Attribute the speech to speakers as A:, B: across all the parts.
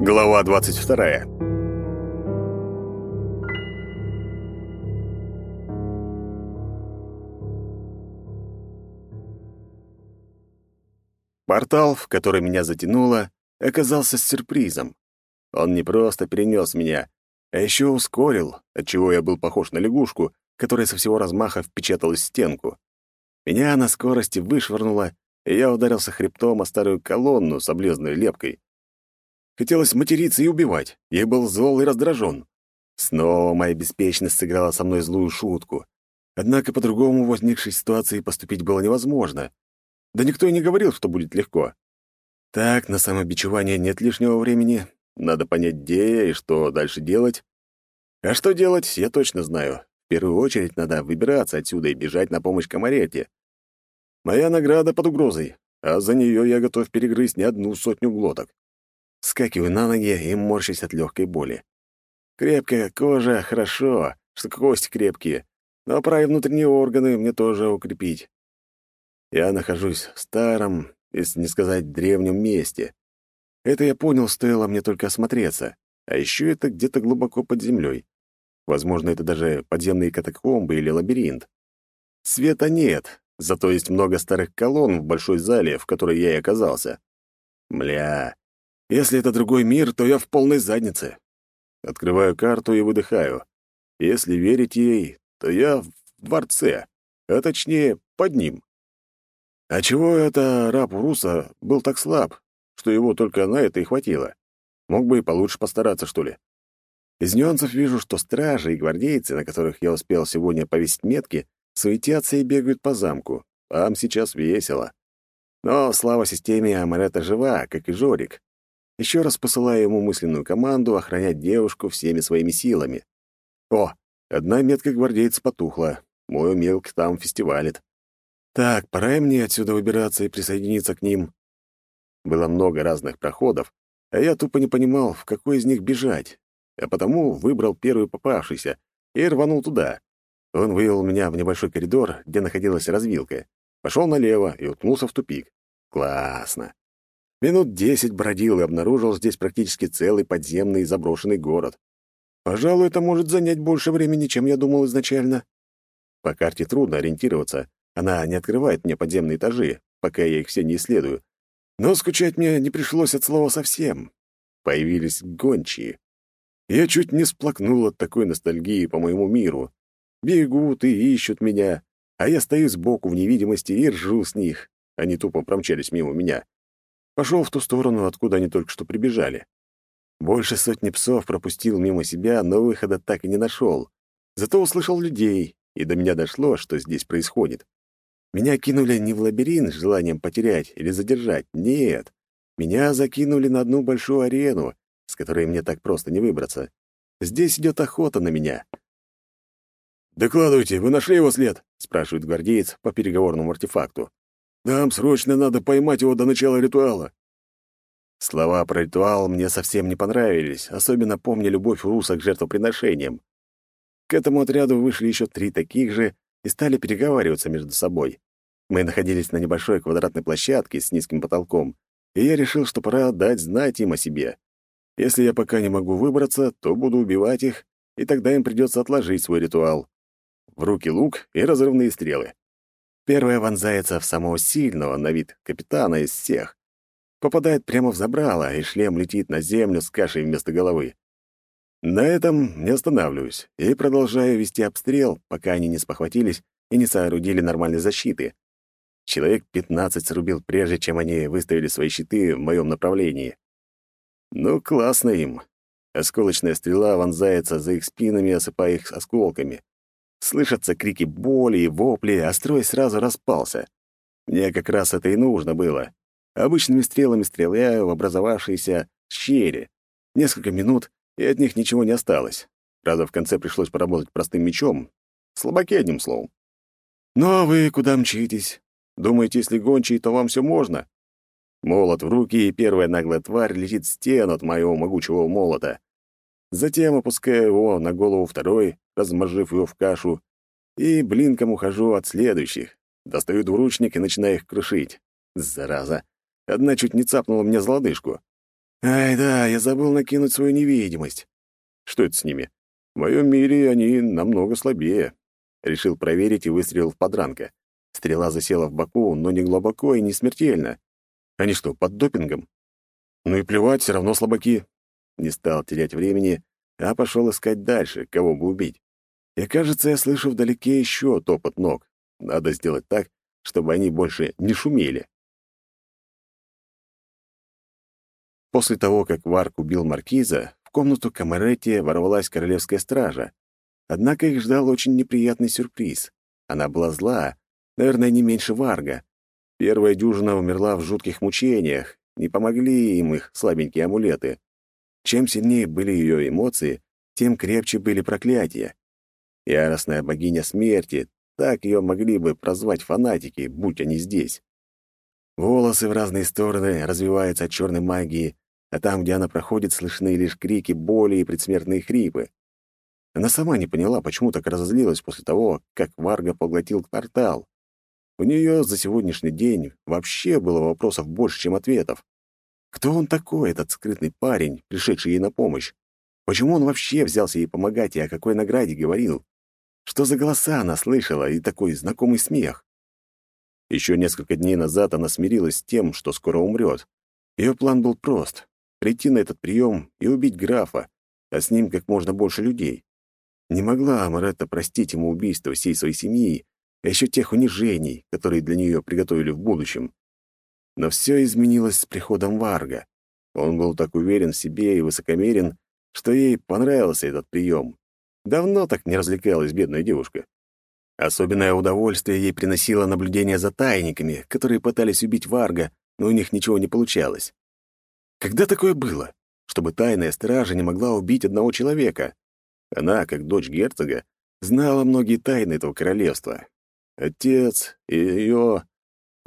A: Глава 22. Портал, в который меня затянуло, оказался сюрпризом. Он не просто перенес меня, а еще ускорил, отчего я был похож на лягушку, которая со всего размаха впечаталась в стенку. Меня на скорости вышвырнуло, и я ударился хребтом о старую колонну с облезной лепкой. Хотелось материться и убивать. Я был зол и раздражен. Снова моя беспечность сыграла со мной злую шутку. Однако по-другому в возникшей ситуации поступить было невозможно. Да никто и не говорил, что будет легко. Так, на самобичевание нет лишнего времени. Надо понять, где я и что дальше делать. А что делать, я точно знаю. В первую очередь надо выбираться отсюда и бежать на помощь Комарете. Моя награда под угрозой, а за нее я готов перегрызть не одну сотню глоток. Скакиваю на ноги и морщусь от легкой боли. Крепкая кожа — хорошо, что кости крепкие, но пора и внутренние органы мне тоже укрепить. Я нахожусь в старом, если не сказать древнем месте. Это я понял, стоило мне только осмотреться. А еще это где-то глубоко под землей. Возможно, это даже подземные катакомбы или лабиринт. Света нет, зато есть много старых колонн в большой зале, в которой я и оказался. Мля, если это другой мир, то я в полной заднице. Открываю карту и выдыхаю. Если верить ей, то я в дворце, а точнее, под ним. А чего это раб Руса был так слаб, что его только на это и хватило? Мог бы и получше постараться, что ли. Из нюансов вижу, что стражи и гвардейцы, на которых я успел сегодня повесить метки, суетятся и бегают по замку. Там сейчас весело. Но слава системе Амарета жива, как и Жорик. Еще раз посылаю ему мысленную команду охранять девушку всеми своими силами. О, одна метка гвардейца потухла. Мой мелк там фестивалит. Так, пора и мне отсюда выбираться и присоединиться к ним. Было много разных проходов, а я тупо не понимал, в какой из них бежать, а потому выбрал первый попавшийся и рванул туда. Он вывел меня в небольшой коридор, где находилась развилка. Пошел налево и уткнулся в тупик. Классно. Минут десять бродил и обнаружил здесь практически целый подземный заброшенный город. Пожалуй, это может занять больше времени, чем я думал изначально. По карте трудно ориентироваться, она не открывает мне подземные этажи, пока я их все не исследую. Но скучать мне не пришлось от слова совсем. Появились гончие. Я чуть не сплакнул от такой ностальгии по моему миру. Бегут и ищут меня, а я стою сбоку в невидимости и ржу с них. Они тупо промчались мимо меня. Пошел в ту сторону, откуда они только что прибежали. Больше сотни псов пропустил мимо себя, но выхода так и не нашел. Зато услышал людей, и до меня дошло, что здесь происходит. Меня кинули не в лабиринт с желанием потерять или задержать. Нет. Меня закинули на одну большую арену, с которой мне так просто не выбраться. Здесь идет охота на меня. «Докладывайте, вы нашли его след?» — спрашивает гвардеец по переговорному артефакту. «Нам срочно надо поймать его до начала ритуала». Слова про ритуал мне совсем не понравились, особенно помня любовь Руса к жертвоприношениям. К этому отряду вышли еще три таких же, и стали переговариваться между собой. Мы находились на небольшой квадратной площадке с низким потолком, и я решил, что пора дать знать им о себе. Если я пока не могу выбраться, то буду убивать их, и тогда им придется отложить свой ритуал. В руки лук и разрывные стрелы. Первая вонзается в самого сильного на вид капитана из всех. Попадает прямо в забрало, и шлем летит на землю с кашей вместо головы. На этом не останавливаюсь и продолжаю вести обстрел, пока они не спохватились и не соорудили нормальной защиты. Человек 15 срубил, прежде чем они выставили свои щиты в моем направлении. Ну, классно им. Осколочная стрела вонзается за их спинами, осыпая их осколками. Слышатся крики боли и вопли, а строй сразу распался. Мне как раз это и нужно было. Обычными стрелами стреляю в образовавшиеся щели. Несколько минут, и от них ничего не осталось. Правда, в конце пришлось поработать простым мечом. Слабаки, одним словом. «Ну а вы куда мчитесь? Думаете, если гончие, то вам все можно?» Молот в руки, и первая наглая тварь летит в стену от моего могучего молота. Затем опускаю его на голову второй, размозжив его в кашу, и блинком ухожу от следующих. Достаю двуручник и начинаю их крушить. Зараза. Одна чуть не цапнула мне за лодыжку. Ай да, я забыл накинуть свою невидимость. Что это с ними? В моем мире они намного слабее. Решил проверить и выстрелил в подранка. Стрела засела в боку, но не глубоко и не смертельно. Они что, под допингом? Ну и плевать, все равно слабаки. Не стал терять времени, а пошел искать дальше, кого бы убить. И кажется, я слышу вдалеке еще топот ног. Надо сделать так, чтобы они больше не шумели. После того, как Варк убил маркиза, в комнату Камаретти ворвалась королевская стража. Однако их ждал очень неприятный сюрприз. Она была зла, наверное, не меньше Варга. Первая дюжина умерла в жутких мучениях, не помогли им их слабенькие амулеты. Чем сильнее были ее эмоции, тем крепче были проклятия. Яростная богиня смерти, так ее могли бы прозвать фанатики, будь они здесь. Волосы в разные стороны развиваются от черной магии, а там, где она проходит, слышны лишь крики боли и предсмертные хрипы. Она сама не поняла, почему так разозлилась после того, как Варга поглотил портал. У нее за сегодняшний день вообще было вопросов больше, чем ответов. Кто он такой, этот скрытный парень, пришедший ей на помощь? Почему он вообще взялся ей помогать и о какой награде говорил? Что за голоса она слышала и такой знакомый смех? Еще несколько дней назад она смирилась с тем, что скоро умрет. Ее план был прост — прийти на этот прием и убить графа, а с ним как можно больше людей. Не могла Амаретта простить ему убийство всей своей семьи, а еще тех унижений, которые для нее приготовили в будущем. Но все изменилось с приходом Варга. Он был так уверен в себе и высокомерен, что ей понравился этот прием. Давно так не развлекалась бедная девушка. Особенное удовольствие ей приносило наблюдение за тайниками, которые пытались убить Варга, но у них ничего не получалось. Когда такое было, чтобы тайная стража не могла убить одного человека? Она, как дочь герцога, знала многие тайны этого королевства. Отец и ее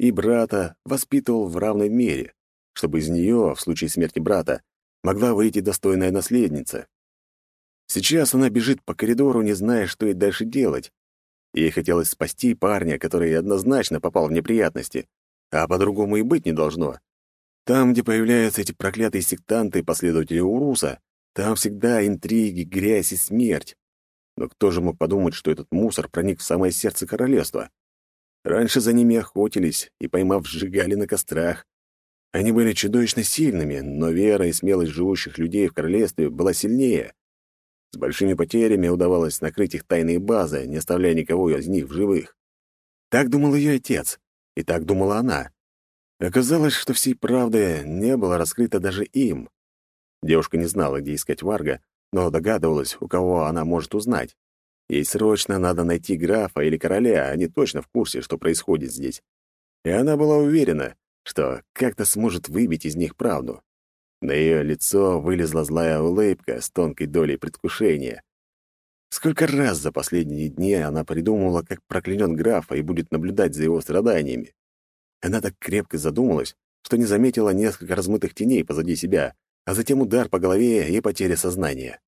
A: и брата воспитывал в равной мере, чтобы из нее, в случае смерти брата, могла выйти достойная наследница. Сейчас она бежит по коридору, не зная, что ей дальше делать. Ей хотелось спасти парня, который однозначно попал в неприятности, а по-другому и быть не должно. Там, где появляются эти проклятые сектанты, последователи Уруса, там всегда интриги, грязь и смерть. Но кто же мог подумать, что этот мусор проник в самое сердце королевства? Раньше за ними охотились и, поймав, сжигали на кострах. Они были чудовищно сильными, но вера и смелость живущих людей в королевстве была сильнее. С большими потерями удавалось накрыть их тайные базы, не оставляя никого из них в живых. Так думал ее отец, и так думала она. Оказалось, что всей правды не было раскрыто даже им. Девушка не знала, где искать Варга, но догадывалась, у кого она может узнать. Ей срочно надо найти графа или короля, они точно в курсе, что происходит здесь. И она была уверена, что как-то сможет выбить из них правду. На ее лицо вылезла злая улыбка с тонкой долей предвкушения. Сколько раз за последние дни она придумывала, как проклянет графа и будет наблюдать за его страданиями. Она так крепко задумалась, что не заметила несколько размытых теней позади себя, а затем удар по голове и потеря сознания.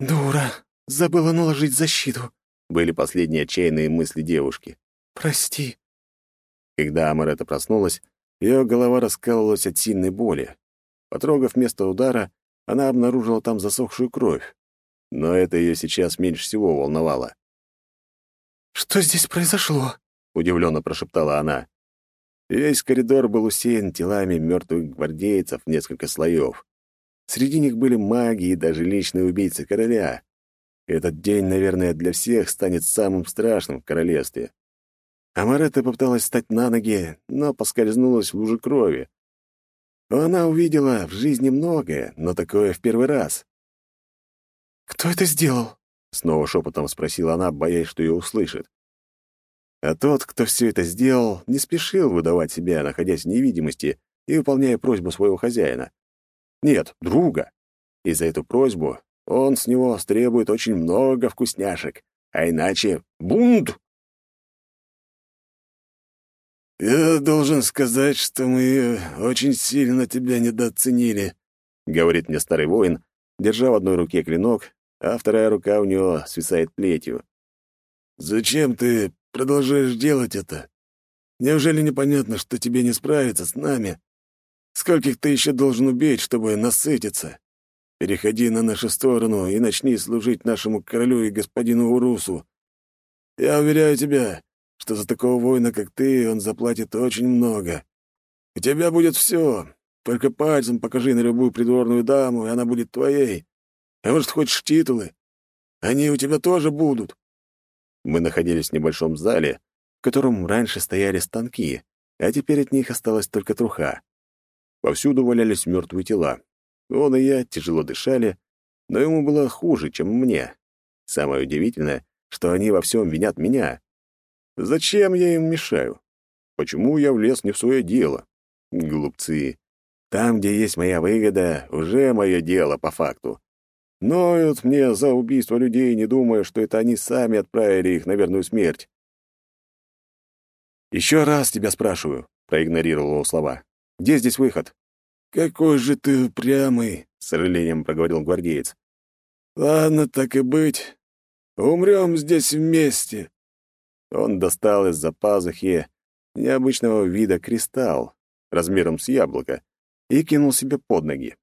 B: «Дура! Забыла наложить защиту!»
A: — были последние отчаянные мысли девушки.
B: «Прости!»
A: Когда Амарета проснулась, ее голова раскалывалась от сильной боли. Потрогав место удара, она обнаружила там засохшую кровь. Но это ее сейчас меньше всего волновало.
B: «Что здесь произошло?» — удивленно прошептала она.
A: Весь коридор был усеян телами мертвых гвардейцев в несколько слоев. Среди них были маги и даже личные убийцы короля. Этот день, наверное, для всех станет самым страшным в королевстве. Амаретта попыталась встать на ноги, но поскользнулась в луже крови. Она увидела в жизни многое, но такое в первый раз.
B: «Кто это сделал?»
A: — снова шепотом спросила она, боясь, что ее услышит. А тот, кто все это сделал, не спешил выдавать себя, находясь в невидимости и выполняя просьбу своего хозяина. Нет, друга. И за эту просьбу он с него стребует очень много вкусняшек, а иначе — бунт! «Я должен сказать, что мы очень сильно тебя недооценили», — говорит мне старый воин, держа в одной руке клинок, а вторая рука у него свисает плетью. «Зачем ты
B: продолжаешь делать это? Неужели непонятно, что тебе не справиться с нами? Скольких ты еще должен убить, чтобы насытиться? Переходи на нашу сторону и начни служить нашему королю и господину Урусу. Я уверяю тебя, что за такого воина, как ты, он заплатит очень много. У тебя будет все. Только пальцем покажи на любую придворную даму, и она будет твоей. А может, хочешь титулы? Они у тебя тоже будут.
A: Мы находились в небольшом зале, в котором раньше стояли станки, а теперь от них осталась только труха. Повсюду валялись мертвые тела. Он и я тяжело дышали, но ему было хуже, чем мне. Самое удивительное, что они во всем винят меня. Зачем я им мешаю? Почему я влез не в свое дело? Глупцы. Там, где есть моя выгода, уже мое дело по факту. Ноют мне за убийство людей, не думая, что это они сами отправили их на верную смерть. «Еще раз тебя спрашиваю», — проигнорировал его слова. «Где здесь выход?»
B: «Какой же ты упрямый», — с сожалением проговорил гвардеец. «Ладно, так и быть. Умрем здесь вместе».
A: Он достал из-за пазухи необычного вида кристалл размером с яблоко и кинул себе под ноги.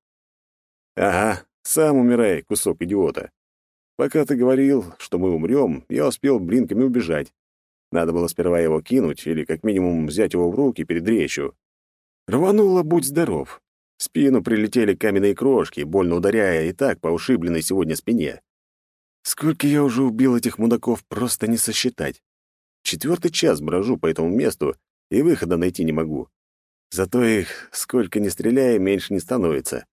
A: «Ага, сам умирай, кусок идиота. Пока ты говорил, что мы умрем, я успел блинками убежать. Надо было сперва его кинуть или как минимум взять его в руки перед речью. Рвануло «Будь здоров». В спину прилетели каменные крошки, больно ударяя и так по ушибленной сегодня спине. Сколько я уже убил этих мудаков, просто не сосчитать. Четвертый час брожу по этому месту и выхода найти не могу. Зато их, сколько ни стреляя, меньше не становится.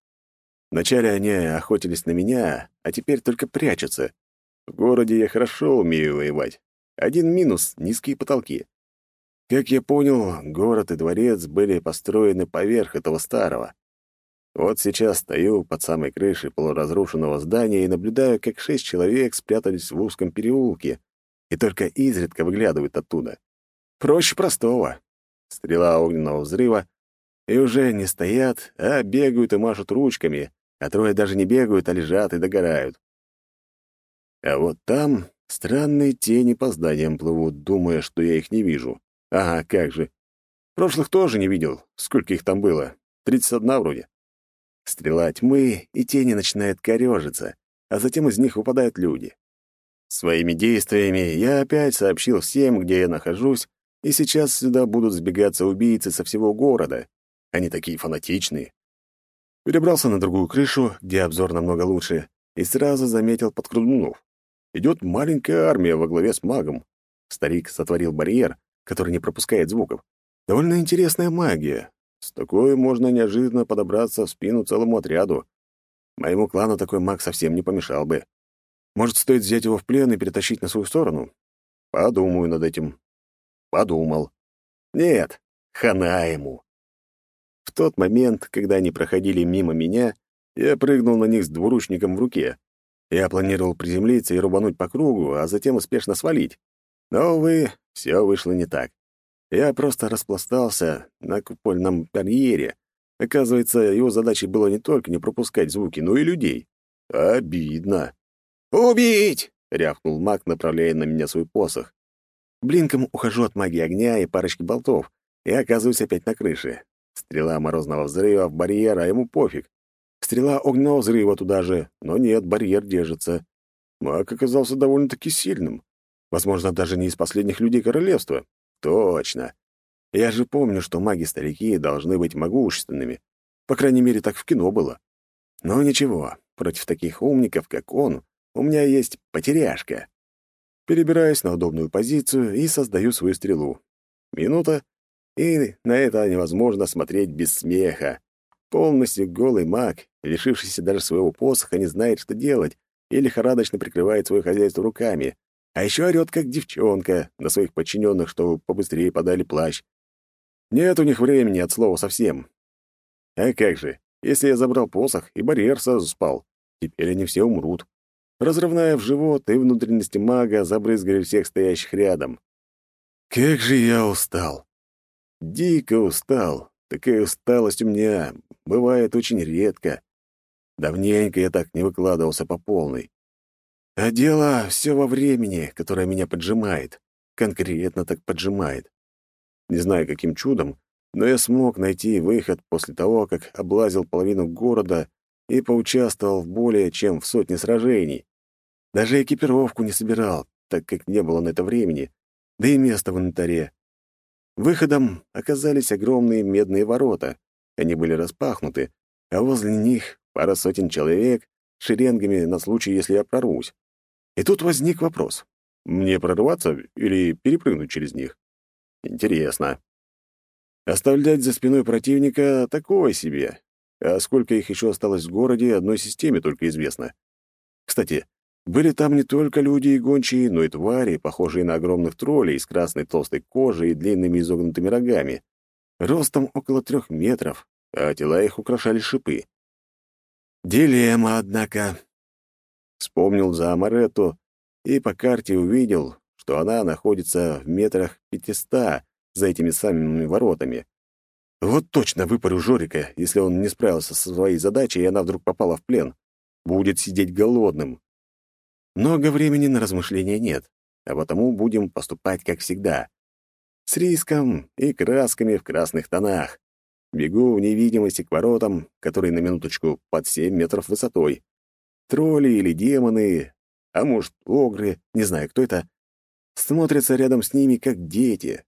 A: Вначале они охотились на меня, а теперь только прячутся. В городе я хорошо умею воевать. Один минус — низкие потолки. Как я понял, город и дворец были построены поверх этого старого. Вот сейчас стою под самой крышей полуразрушенного здания и наблюдаю, как шесть человек спрятались в узком переулке и только изредка выглядывают оттуда. Проще простого. Стрела огненного взрыва, и уже не стоят, а бегают и машут ручками, а трое даже не бегают, а лежат и догорают. А вот там странные тени по зданиям плывут, думая, что я их не вижу. Ага, как же. Прошлых тоже не видел. Сколько их там было? Тридцать одна вроде. Стрела тьмы, и тени начинают корежиться, а затем из них выпадают люди. Своими действиями я опять сообщил всем, где я нахожусь, и сейчас сюда будут сбегаться убийцы со всего города. Они такие фанатичные. Перебрался на другую крышу, где обзор намного лучше, и сразу заметил подкрудунов. Идет маленькая армия во главе с магом. Старик сотворил барьер, который не пропускает звуков. Довольно интересная магия, с такой можно неожиданно подобраться в спину целому отряду. Моему клану такой маг совсем не помешал бы. Может, стоит взять его в плен и перетащить на свою сторону? Подумаю над этим. Подумал. Нет, хана ему. В тот момент, когда они проходили мимо меня, я прыгнул на них с двуручником в руке. Я планировал приземлиться и рубануть по кругу, а затем успешно свалить. Но, увы, все вышло не так. Я просто распластался на купольном барьере. Оказывается, его задачей было не только не пропускать звуки, но и людей. Обидно. «Убить!» — рявкнул маг, направляя на меня свой посох. Блинком ухожу от магии огня и парочки болтов, и оказываюсь опять на крыше. Стрела морозного взрыва в барьер, а ему пофиг. Стрела огненного взрыва туда же, но нет, барьер держится. Маг оказался довольно-таки сильным. Возможно, даже не из последних людей королевства. Точно. Я же помню, что маги-старики должны быть могущественными. По крайней мере, так в кино было. Но ничего, против таких умников, как он, у меня есть потеряшка. Перебираюсь на удобную позицию и создаю свою стрелу. Минута, и на это невозможно смотреть без смеха. Полностью голый маг, лишившийся даже своего посоха, не знает, что делать, и лихорадочно прикрывает свое хозяйство руками, а еще орёт, как девчонка, на своих подчиненных, чтобы побыстрее подали плащ. Нет у них времени от слова совсем. А как же, если я забрал посох, и барьер сразу спал, теперь они все умрут. Разрывная в живот и внутренности мага забрызгали всех стоящих рядом. Как же я устал. Дико устал. Такая усталость у меня бывает очень редко. Давненько я так не выкладывался по полной. А дело все во времени, которое меня поджимает. конкретно так поджимает. Не знаю, каким чудом, но я смог найти выход после того, как облазил половину города и поучаствовал в более чем в сотне сражений. Даже экипировку не собирал, так как не было на это времени, да и места в инвентаре. Выходом оказались огромные медные ворота. Они были распахнуты, а возле них пара сотен человек шеренгами на случай, если я прорвусь. И тут возник вопрос. Мне прорваться или перепрыгнуть через них? Интересно. Оставлять за спиной противника — такое себе. А сколько их еще осталось в городе, одной системе только известно. Кстати, были там не только люди и гончие, но и твари, похожие на огромных троллей с красной толстой кожей и длинными изогнутыми рогами, ростом около трех метров, а тела их украшали шипы. Дилемма, однако. Вспомнил за Амаретто и по карте увидел, что она находится в метрах пятиста за этими самыми воротами. Вот точно выпарю Жорика, если он не справился со своей задачей, и она вдруг попала в плен. Будет сидеть голодным. Много времени на размышления нет, а потому будем поступать как всегда. С риском и красками в красных тонах. Бегу в невидимости к воротам, которые на минуточку под семь метров высотой. Тролли или демоны, а может, огры, не знаю, кто это, смотрятся рядом с ними, как дети.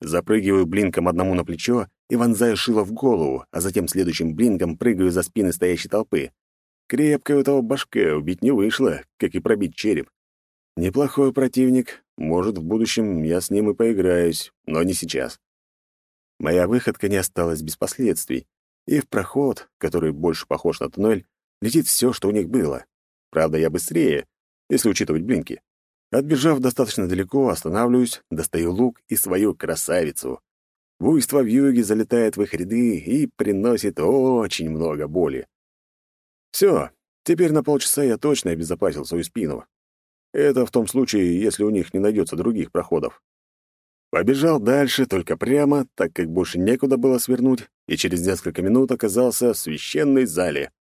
A: Запрыгиваю блинком одному на плечо и вонзаю шило в голову, а затем следующим блинком прыгаю за спины стоящей толпы. Крепко у того башка убить не вышло, как и пробить череп. Неплохой противник, может, в будущем я с ним и поиграюсь, но не сейчас. Моя выходка не осталась без последствий, и в проход, который больше похож на туннель, летит все, что у них было. Правда, я быстрее, если учитывать блинки. Отбежав достаточно далеко, останавливаюсь, достаю лук и свою красавицу. Буйство в юге залетает в их ряды и приносит очень много боли. Все, теперь на полчаса я точно обезопасил свою спину. Это в том случае, если у них не найдется других проходов. Побежал дальше, только прямо, так как больше некуда было свернуть, и через несколько минут оказался в священной зале.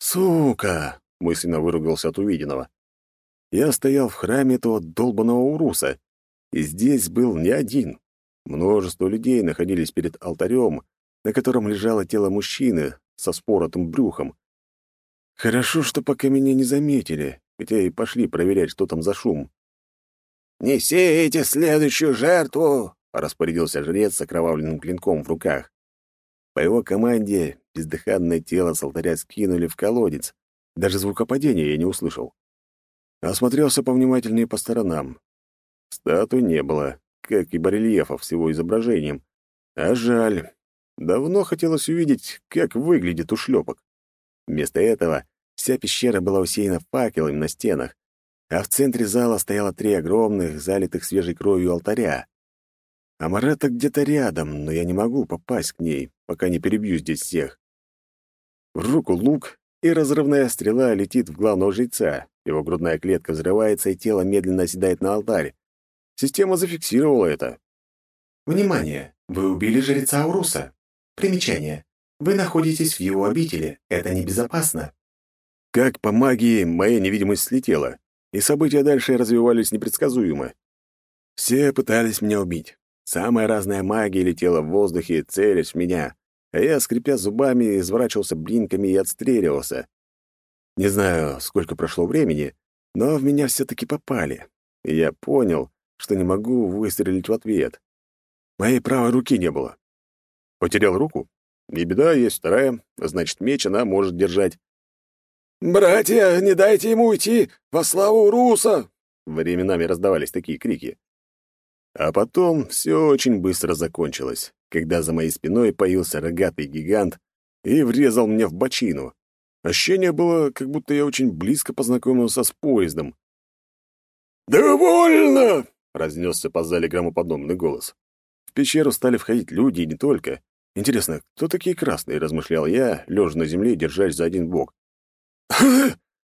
A: «Сука!» — мысленно выругался от увиденного. Я стоял в храме этого долбаного Уруса, и здесь был не один. Множество людей находились перед алтарем, на котором лежало тело мужчины со споротым брюхом, Хорошо, что пока меня не заметили, хотя и пошли проверять, что там за шум.
B: «Несите следующую жертву!» — распорядился жрец с окровавленным клинком в руках.
A: По его команде бездыханное тело с алтаря скинули в колодец. Даже звукопадения я не услышал. Осмотрелся повнимательнее по сторонам. Статуи не было, как и барельефов с его изображением. А жаль. Давно хотелось увидеть, как выглядит ушлепок. Вместо этого вся пещера была усеяна факелами на стенах, а в центре зала стояло три огромных, залитых свежей кровью алтаря. Амарета где-то рядом, но я не могу попасть к ней, пока не перебью здесь всех. В руку лук, и разрывная стрела летит в главного жреца. Его грудная клетка взрывается, и тело медленно оседает на алтарь. Система зафиксировала это.
C: «Внимание! Вы убили жреца Уруса. Примечание. Вы находитесь в его обители. Это небезопасно.
A: Как по магии моя невидимость слетела, и события дальше развивались непредсказуемо. Все пытались меня убить. Самая разная магия летела в воздухе, целясь в меня, а я, скрипя зубами, изворачивался блинками и отстреливался. Не знаю, сколько прошло времени, но в меня все-таки попали, и я понял, что не могу выстрелить в ответ. Моей правой руки не было. Потерял руку? Не беда, есть вторая, значит, меч она может держать.
B: «Братья, не дайте ему уйти! Во славу Руса!»
A: Временами раздавались такие крики. А потом все очень быстро закончилось, когда за моей спиной появился рогатый гигант и врезал мне в бочину. Ощущение было, как будто я очень близко познакомился с поездом.
B: «Довольно!»
A: — разнесся по зале громоподобный голос. В пещеру стали входить люди и не только. Интересно, кто такие красные, размышлял я, лежа на земле, держась за один бок.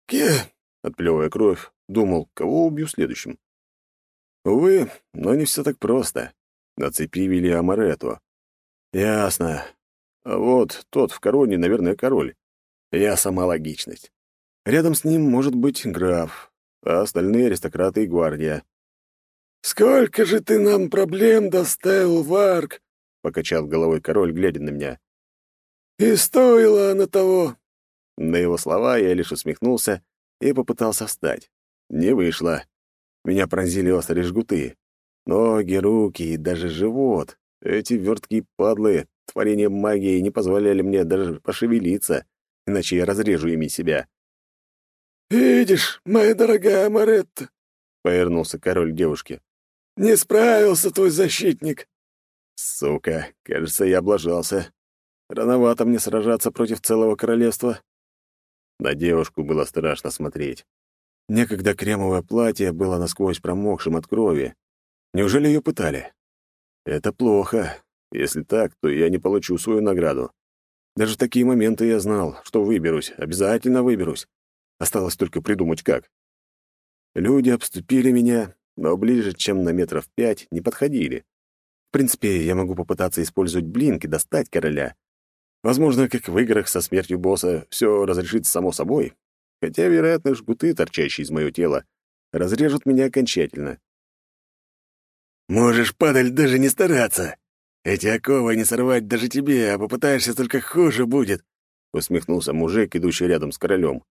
B: «Ке!»
A: — отплевывая кровь, думал, кого убью следующим. Увы, но не все так просто. На цепи вели Амарету. Ясно. А вот тот в короне, наверное, король. Я сама логичность. Рядом с ним может быть граф, а остальные аристократы и гвардия.
B: «Сколько же ты нам проблем доставил, Варк!»
A: — покачал головой король, глядя на меня.
B: «И стоило оно того!»
A: На его слова я лишь усмехнулся и попытался встать. Не вышло. Меня пронзили острые жгуты. Ноги, руки и даже живот. Эти верткие падлы, творение магии, не позволяли мне даже пошевелиться, иначе я разрежу ими себя.
B: «Видишь, моя дорогая Маретта», —
A: повернулся король девушки.
B: «Не справился твой защитник».
A: Сука, кажется, я облажался. Рановато мне сражаться против целого королевства. На девушку было страшно смотреть. Некогда кремовое платье было насквозь промокшим от крови. Неужели ее пытали? Это плохо. Если так, то я не получу свою награду. Даже такие моменты я знал, что выберусь, обязательно выберусь. Осталось только придумать, как. Люди обступили меня, но ближе, чем на метров пять, не подходили. В принципе, я могу попытаться использовать блинк и достать короля. Возможно, как в играх со смертью босса, все разрешится само собой. Хотя, вероятно, жгуты, торчащие из моего тела, разрежут меня окончательно.
B: «Можешь, падаль, даже не стараться. Эти оковы не сорвать даже тебе, а попытаешься, только хуже будет», —
A: усмехнулся мужик, идущий рядом с королем.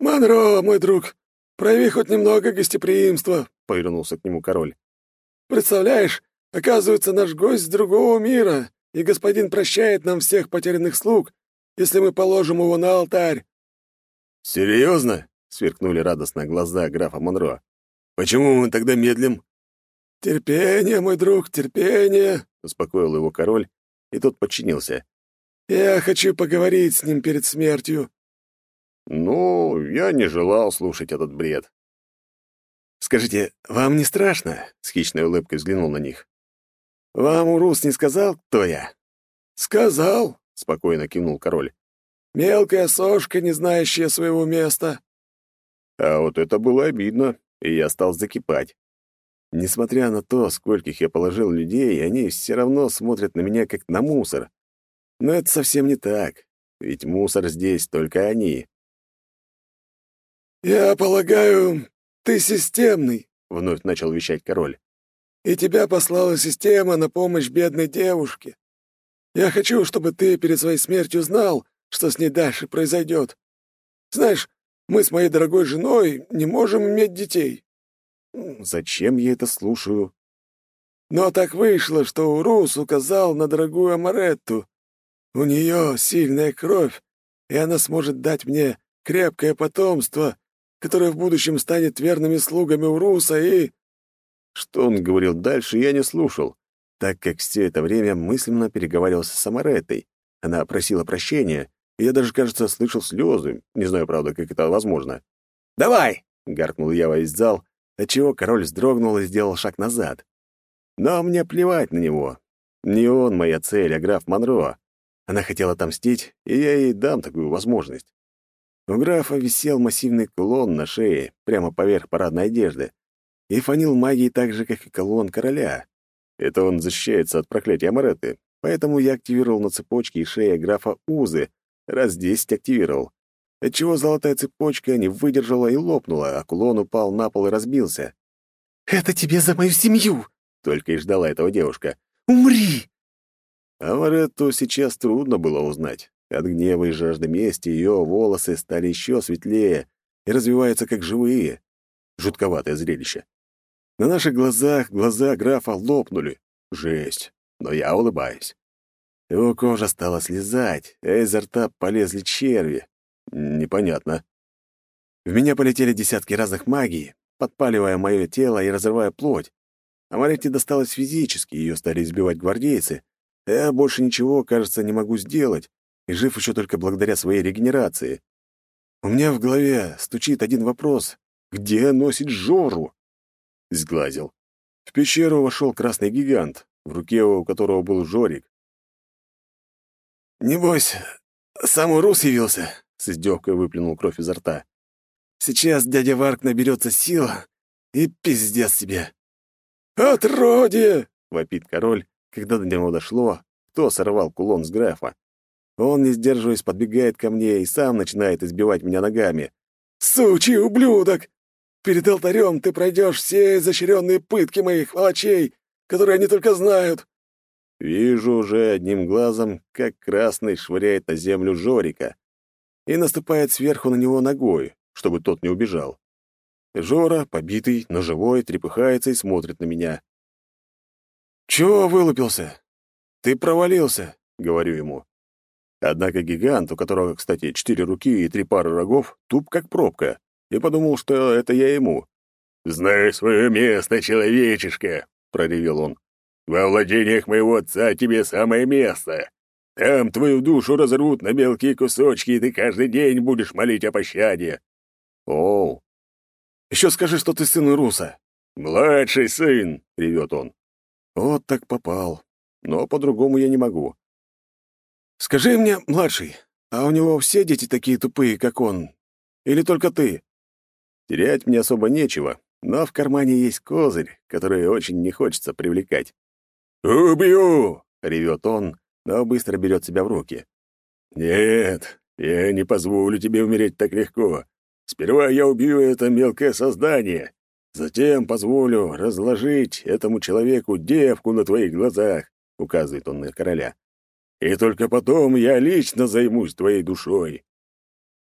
B: «Монро, мой друг, прояви хоть немного гостеприимства», — повернулся к нему король. «Представляешь, оказывается, наш гость с другого мира, и господин прощает нам всех потерянных слуг, если мы положим его на алтарь».
A: «Серьезно?» — сверкнули радостно глаза графа Монро. «Почему мы тогда медлим?»
B: «Терпение, мой друг, терпение», —
A: успокоил его король, и тот подчинился.
B: «Я хочу поговорить с ним перед смертью».
A: Ну, я не желал слушать этот бред. «Скажите, вам не страшно?» — с хищной улыбкой взглянул на них. «Вам Урус не сказал, кто я?»
B: «Сказал», —
A: спокойно кивнул король.
B: «Мелкая сошка, не знающая своего места».
A: А вот это было обидно, и я стал закипать. Несмотря на то, скольких я положил людей, они все равно смотрят на меня как на мусор. Но это совсем не так, ведь мусор здесь только они.
B: «Я полагаю, ты системный», — вновь начал вещать король. «И тебя послала система на помощь бедной девушке. Я хочу, чтобы ты перед своей смертью знал, что с ней дальше произойдет. Знаешь, мы с моей дорогой женой не можем иметь детей».
A: «Зачем я это слушаю?»
B: «Но так вышло, что Урус указал на дорогую Амаретту. У нее сильная кровь, и она сможет дать мне крепкое потомство, которое в будущем станет верными слугами Уруса и...»
A: Что он говорил дальше, я не слушал, так как все это время мысленно переговаривался с Амареттой. Она просила прощения, и я даже, кажется, слышал слезы. Не знаю, правда, как это возможно. «Давай!» — гаркнул я весь зал, отчего король вздрогнул и сделал шаг назад. Но мне плевать на него. Не он моя цель, а граф Монро. Она хотела отомстить, и я ей дам такую возможность. У графа висел массивный кулон на шее, прямо поверх парадной одежды, и фанил магией так же, как и колонн короля. Это он защищается от проклятия Амаретты, поэтому я активировал на цепочке и шее графа узы, раз десять активировал, отчего золотая цепочка не выдержала и лопнула, а кулон упал на пол и разбился.
B: «Это тебе за мою семью!»
A: — только и ждала этого девушка.
B: «Умри!»
A: Амаретту сейчас трудно было узнать. От гнева и жажды мести ее волосы стали еще светлее и развиваются как живые. Жутковатое зрелище. На наших глазах глаза графа лопнули. Жесть. Но я улыбаюсь. Его кожа стала слезать, а изо рта полезли черви. Непонятно. В меня полетели десятки разных магий, подпаливая мое тело и разрывая плоть. А Маретти досталось физически, ее стали избивать гвардейцы. Я больше ничего, кажется, не могу сделать, и жив еще только благодаря своей регенерации. У меня в голове стучит один вопрос. Где носить Жору? Сглазил. В пещеру вошел красный гигант, в руке у которого был Жорик. «Небось, сам Урус явился?» — с издевкой выплюнул кровь изо рта. «Сейчас дядя Варк наберется сил и пиздец себе».
B: «Отродье!»
A: — вопит король, когда до него дошло, кто сорвал кулон с графа. Он, не сдерживаясь, подбегает ко мне и сам начинает избивать меня ногами.
B: «Сучий ублюдок! Перед алтарем ты пройдешь все изощренные пытки моих палачей, которые они только знают.
A: Вижу уже одним глазом, как красный швыряет на землю Жорика и наступает сверху на него ногой, чтобы тот не убежал. Жора, побитый, но живой, трепыхается и смотрит на меня. «Чего вылупился? Ты провалился», — говорю ему. Однако гигант, у которого, кстати, четыре руки и три пары рогов, туп как пробка, и подумал, что это я ему.
B: «Знаешь свое место, человечишка!» — проревел он. «Во владениях моего отца тебе самое место. Там твою душу разорвут на мелкие кусочки, и ты каждый день будешь молить о пощаде».
A: «Оу! Еще скажи, что ты сын Руса».
B: «Младший сын!» — ревет он.
A: «Вот так попал. Но по-другому я не могу.
B: Скажи мне, младший, а у него все дети такие тупые, как он? Или только ты?»
A: Терять мне особо нечего, но в кармане есть козырь, который очень не хочется привлекать.
B: «Убью!»
A: — ревет он, но быстро берет себя в руки.
B: «Нет, я не позволю тебе умереть так легко. Сперва я убью это мелкое создание, затем позволю разложить этому человеку девку на твоих глазах», — указывает он на короля. «И только потом я лично займусь твоей душой».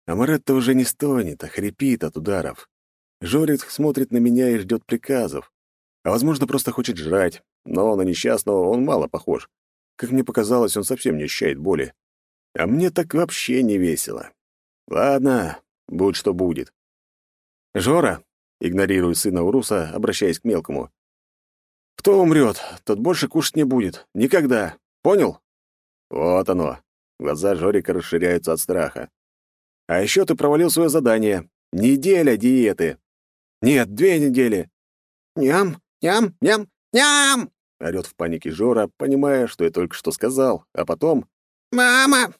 A: Амаретта уже не стонет, а хрипит от ударов. Жорик смотрит на меня и ждет приказов. А, возможно, просто хочет жрать, но на несчастного он мало похож. Как мне показалось, он совсем не ощущает боли. А мне так вообще не весело. Ладно, будь что будет. «Жора», — игнорирую сына Уруса, обращаясь к мелкому, «кто умрет, тот больше кушать не будет. Никогда. Понял?» Вот оно. Глаза Жорика расширяются от страха. А еще ты провалил свое задание. Неделя диеты. Нет, две недели.
D: Ням, ням, ням, ням!
A: Орет в панике Жора, понимая, что я только что сказал, а потом...
D: Мама!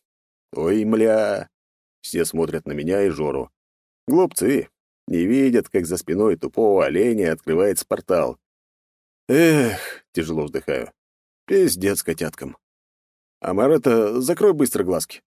A: Ой, мля! Все смотрят на меня и Жору. Глупцы. Не видят, как за спиной тупого оленя открывается портал. Эх, тяжело вздыхаю. Пиздец котяткам. Амарета, закрой быстро глазки.